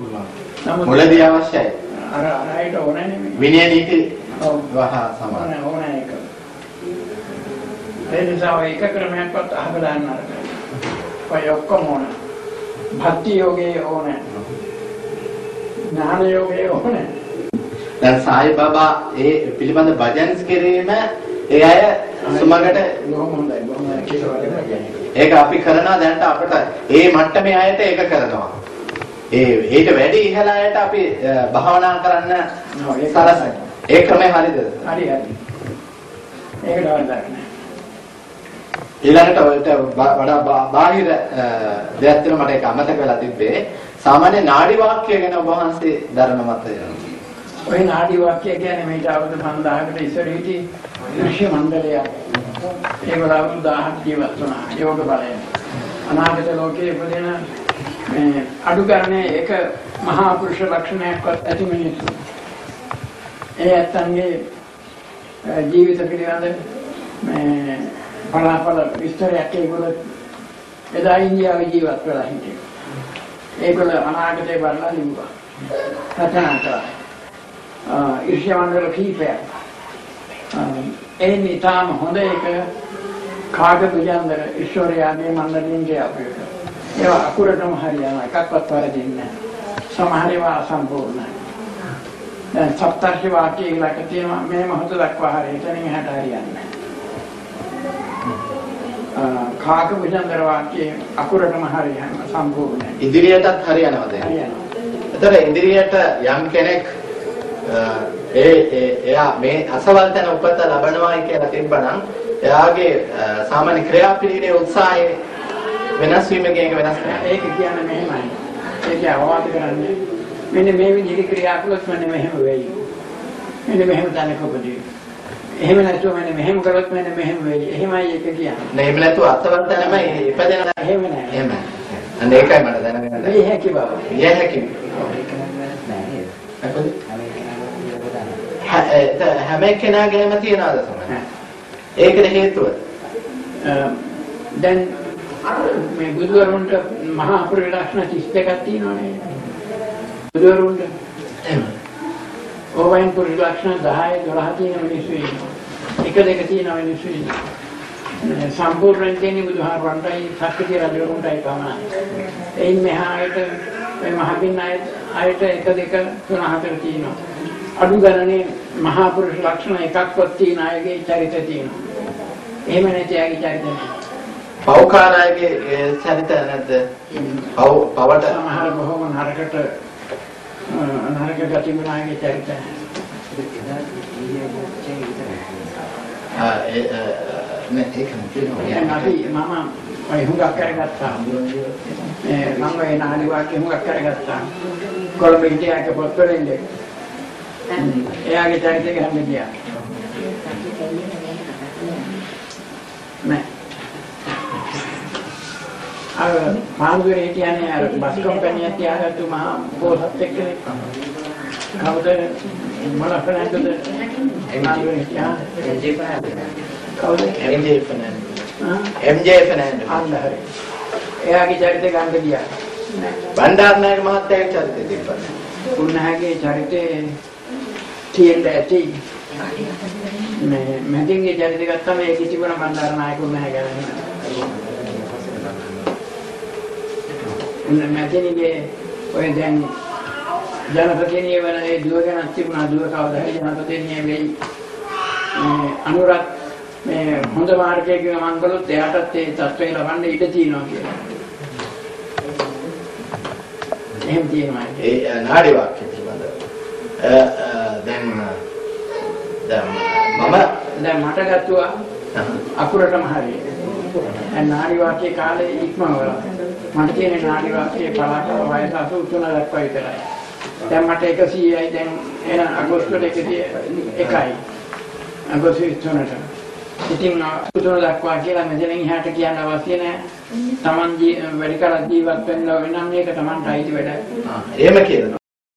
මුලදී අවශ්‍යයි. අර අර අයට ඕනේ නෙමෙයි. විනය නීති. වහා සමාන. ඕනේ ඒක. ඒ නිසා ඔය එක ක්‍රමයක්වත් අහලා දාන්න අරගෙන. ඔය ඔක්කොම ඕනේ. භක්ති යෝගේ ඕනේ. ඥාන යෝගේ ඕනේ. දැන් සායි බබා ඒ පිළිබඳ භජන්ස් කිරීම ඒ අය සුමගට බොහොම හොඳයි. බොහොම. ඒක අපි කරනවා දැන්ට අපිට ඒ මට්ටමේ අයට ඒක කරනවා. ඒ ඊට වැඩි ඉහළ අයට අපි භාවනා කරන්න සලසන. ඒ ක්‍රමය හරිද? හරි හරි. වරදක් නැහැ. ඊළඟට ඔයට ව- වඩා බාහිර දෙයක් තියෙනවා මට ඒක අමතක වෙලා තිබ්බේ. සාමාන්‍ය නාඩි වාක්‍ය ගැන ඔබ වහන්සේ දරන මතය. ඔය නාඩි වාක්‍ය කියන්නේ මේට අවුරුදු 5000කට ඉස්සර හිටි ඍෂි මණ්ඩලය. ඒගොල්ලෝ අවුරුදු 1000ක් ජීවත් වුණා යෝග බලයෙන්. අනාගත ලෝකයේ උපදින මේ අඩු ගානේ එක මහා පුරුෂ ලක්ෂණයක්වත් ඇති මිනිස්සු. ඒ ඇත්තන්ගේ අ, ජීවිත පිළිබඳ මේ බලාපල විස්තරයක් ඒගොල්ලෝ එදා ඉන්දියාවේ ජීවත් වෙලා හිටියේ. ඒගොල්ලෝ අනාගතේ බලලා ලිව්වා. රචනා කළා. ඉර්ෂ්‍ය මණ්ඩල කීපයක්. ඒ නිතාම හොඳ එක කාග දුජන්දර ඊශ්වරයාගේ මණ්ඩලින්ගේ අපිට. ඒවා අකුරටම හරියන එකක්වත් වැරදින්නේ නැහැ. සමහර ඒවා අසම්පූර්ණයි. දැන් සප්තර්ෂි වාක්‍ය ඉලක්ක තියෙනවා මේ මොහොත දක්වා හරිය. එතනින් එහාට හරියන්නේ නැහැ. කාග දුජන්දර වාක්‍ය අකුරටම හරියන සම්පූර්ණයි. ඉදිරියටත් හරියනවද? හරියනවා. එතකොට ඉදිරියට යම් කෙනෙක් ඒ එයා මේ අසවල් තැන උපත ලබනවායි කියලා තිබ්බනම් එයාගේ සාමාන්‍ය ක්‍රියාපිළිවෙලේ උත්සාහය වෙනස් වීමකින් ඒක වෙනස් වෙනවා. ඒක කියන්නේ මෙහෙමයි. ඒක අවවාද කරන්නේ මෙන්න මේ විදිහට ක්‍රියා කළොත් මෙන්න මෙහෙම වෙයි. මෙන්න මෙහෙම තැනක උපදී. එහෙම නැතුව මෙන්න මෙහෙම කළොත් මෙන්න මෙහෙම වෙයි. එහෙමයි ඒක කියන්නේ. නේ එහෙම නැතුව අසවල් තැනම ඉපදෙන එහෙම නෑ. එහෙම. අන්න ඒකයි මට දැනගන්න. මේ හැකි බව. විය හැකි. මොකද? හැ- ඒ- හැම කෙනාගේම තියනවාද සමහර? ඒකට හේතුව අ, දැන් මේ බුදුවරුන්ට මහා අපුරු ලක්ෂණ 32ක් තියෙනවානේ. බුදුවරුන්ට එහෙම. ඕවයින් පුරුෂ ලක්ෂණ 10 12 තියෙන මිනිස්සු ඉන්නවා. එක දෙක තියෙන මිනිස්සු ඉන්නවා. සම්පූර්ණයෙන් තියෙන බුදුහාරවන්ටයි සක්විති රජවරුන්ටයි පමණයි. එයින් මෙහාට මේ මහකින් අය අයට එක දෙක තුන හතර තියෙනවා. අඩු ගණනේ මහා පුරුෂ ලක්ෂණ එකක්වත් තියෙන අයගේ චරිත තියෙනවා. එහෙම නැති අයගේ චරිත නැහැ. පෞකාරයගේ චරිත නැද්ද? පව් පවට සමහර බොහෝම නරකට නරක ගති ගුණාගේ චරිත. ආ, ඒ නේ ඒක නෙවෙයි. දැන් අපි මම ඔය හුඟක් කරගත්තා. මේ මම ඒ නාලි වාක්‍ය හුඟක් කරගත්තා. කොළඹ ඉන්දියාක පොත්වලින් දෙක. එයාගේ චරිතය ගන්න ගියා. නෑ. අර මාළුවේ හිටියනේ අර බස් කම්පැනි තියාගත්තු මහා බෝසත් එක්කනේ. කවුද මොන ෆ්‍රැන්කද? ඒ මාළුවේ හිටියා. කවුද? MJ ෆර්නැන්ඩස්. ආ? MJ ෆර්නැන්ඩස්. අන්න හරි. එයාගේ චරිතය ගන්න ගියා. බණ්ඩාරනායක මහත්තයාගේ චරිතය තිබ්බා. උන්වහන්සේගේ චරිතේ තියෙන්න ඇති. මේ මැදින්ගේ චරිතය ගත්තම ඒක තිබුණ බණ්ඩාරනායක උන්වහන්සේ ගැන. උන් මැදින්ගේ ඔය දැන් ජනපතිනිය වෙන ඒ දුව ගැන තිබුණා දුව කවදා හරි ජනපතිනිය වෙයි. මේ අනුරත් මේ හොඳ මාර්ගයක ගමන් කළොත් එයාටත් ඒ තත්ත්වය ලබන්න ඉඩ තියෙනවා කියලා. එහෙම තියෙනවා. ඒ නාඩි වාක්‍ය පිළිබඳව. දැන් දැන් මම දැන් මට ගත්තුවා අකුරටම හරියට. දැන් නාඩි වාක්‍යයේ කාලේ ඉක්මවලා. මට තියෙන නාඩි වාක්‍යයේ පළාතල වයස 83 දක්වා විතරයි. දැන් මට 100යි දැන් එන අගෝස්තුවට 101යි. අගෝස්තු 23ට. ඉතින් 83 දක්වා කියලා මෙතනින් එහාට කියන්න අවශ්‍ය නැහැ. Taman ජී වැඩි කාලයක් ජීවත් වෙන්න ඕන නම් මේක Tamanට අයිති වැඩක්. ආ, එහෙම කියනවා.